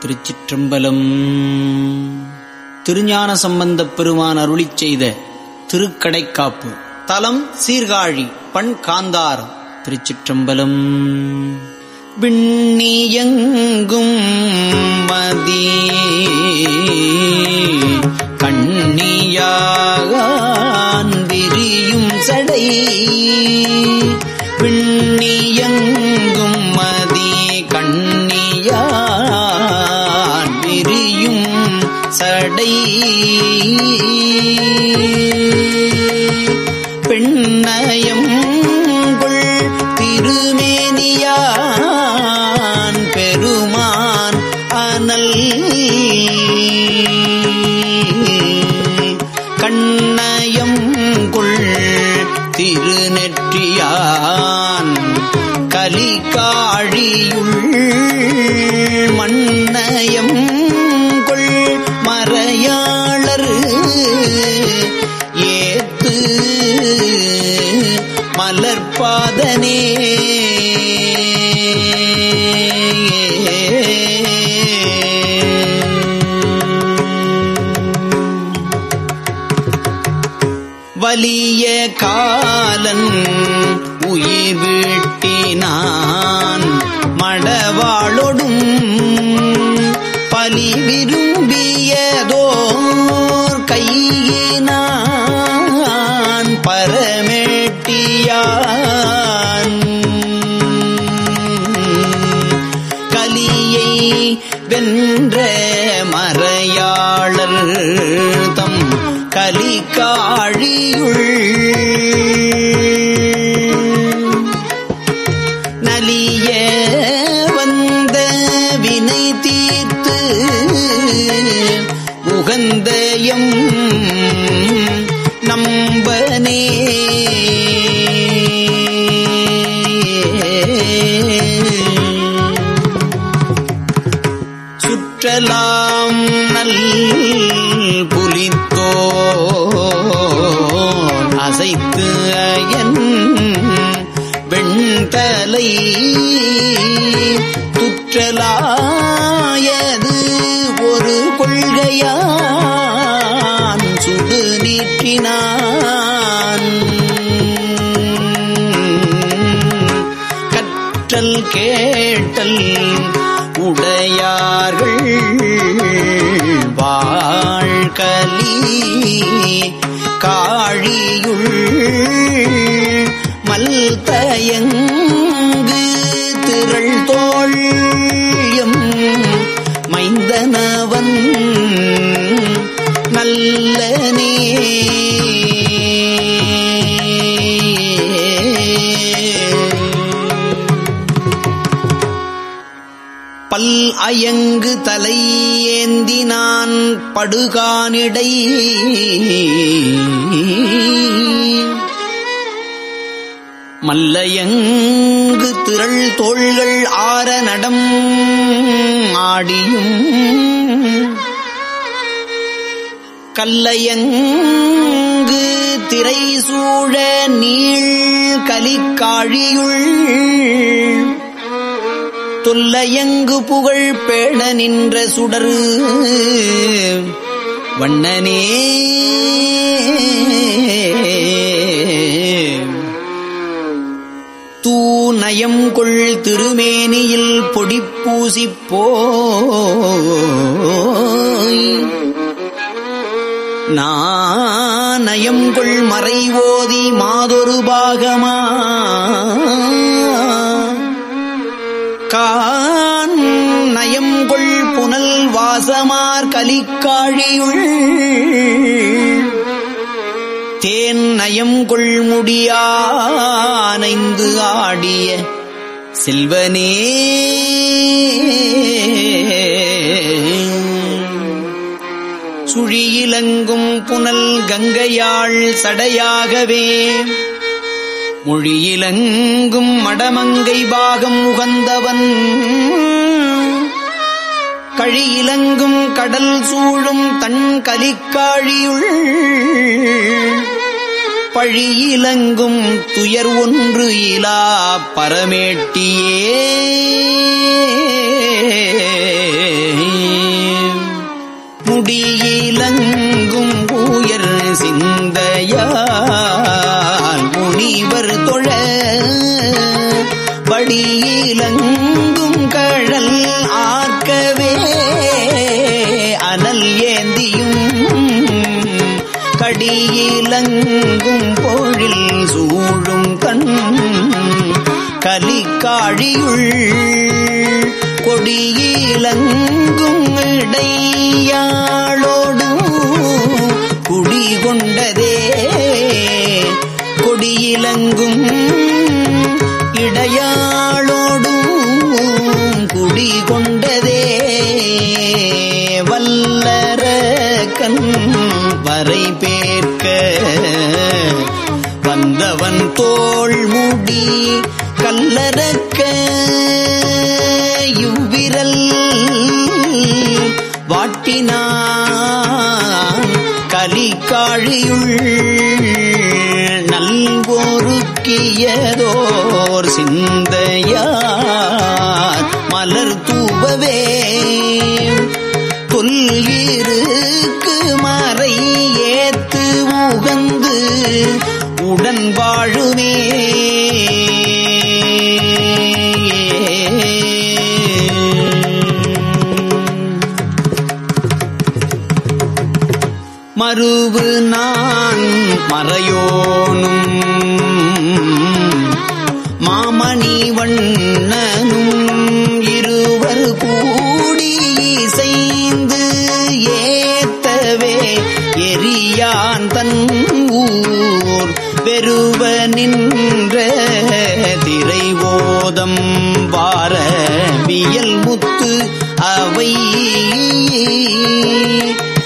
திருச்சிற்றம்பலம். திருஞான சம்பந்தப் பெருமான் அருளிச் செய்த திருக்கடைக்காப்பு. தலம் சீர்காழி பண் காந்தாரம் திருச்சிற்றம்பலம். விண்ணியங்கும் மதி. சடை. பெண்ணயம் வலிய காலன் உயிர் வீட்டினான். மடவாளொடும் பலி விரும்பியதோர் கையினான். பரமே துற்றலாயது ஒரு கொள்கையான் சுடு நீற்றினான். கற்றல் கேட்டல் உடையார்கள் வாழ்கலி காழியுள் மல்தயங்க வந்தனவன் நல்லனே பல் அயங்கு தலையேந்தி நான் படுகானிடை. மல்லையங்கு திரள் தோள்கள் ஆற நடம் ஆடியும் கல்லையங்கு திரை சூழ நீள் கலிக்காழியுள் தொல்லையங்கு புகழ் பேண நின்ற சுடரு வண்ணனே தூநயம் கொள் திருமேனியில் பொடிப்பூசிப் போய் நாணயம் கொள் மறைவோதி மாதொரு பாகமா. கான் நயம்கொள் புனல் வாசமார் கலிக்காழியுள். தேன் நயம் கொள்முடியானைந்து ஆடிய செல்வனே. சுழியிலங்கும் புனல் கங்கையாள் சடையாகவே. மொழியிலங்கும் மடமங்கை பாகம் உகந்தவன். கழியிலங்கும் கடல் சூழும் தன் கலிக்காழியுள். பழி இலங்கும் துயர் ஒன்று இலா பரமேட்டியே. முடியிலங்கும் உயர் சிந்தையால் முனிவர் தொழ. படியிலங்கும் கடல் ஆர்க்கவே. அனல் ஏந்தியும் கடியிலங்கும் சூழும் கண் கலிக்காழியுள் கொடியிலங்கும் இடையாளோடு குடிகொண்டதே. கொடியிலங்கும் இடையாளோடும் குடிகொண்டதே. வல்லர கண் வரை பேர்க்க வந்தவன் தோள் முடி கல்லறக்க இவ்விரல் வாட்டினான் கலிக்காழியுள் நல்வோருக்கியதோர் சிந்தையா உடன் வாழுமே. மறுவு நான் மறையோனும் மாமணி வண்ணனும் இருவர் கூடி இசைந்து ஏத்தவே எரியான் தன் ஊர். பெருவ நின்ற திரைவோதம் வார வியல் முத்து அவை.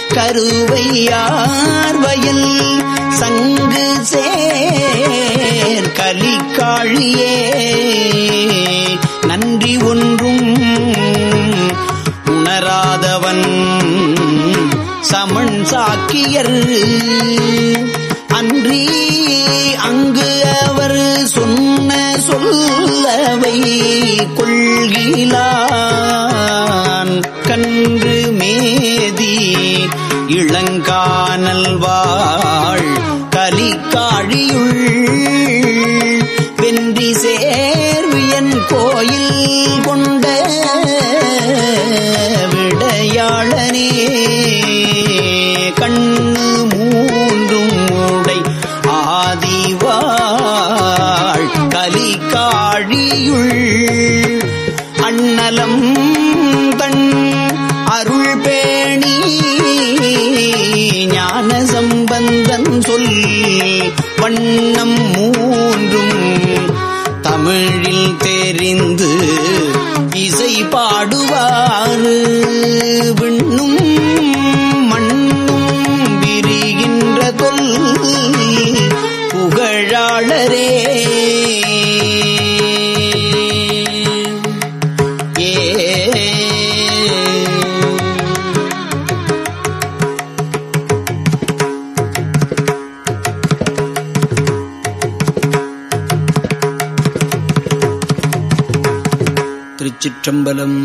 கருவையார் வயல் சங்கு சேர் கலிக்காழியே. நன்றி ஒன்றும் உணராதவன் சமன் சாக்கியர். அன்றி சொல்லவை கொள்கிலான். கன்று மேதி இளங்கானல் வாழ் கலிக்காழியுள் அண்ணலம் தன் அருள் பேணி ஞான சம்பந்தன் சொல் வண்ணம் மூன்றும் தமிழில் தெரிந்து இசை பாடுவாறு விண்ணும் திருச்சிற்றம்பலம்.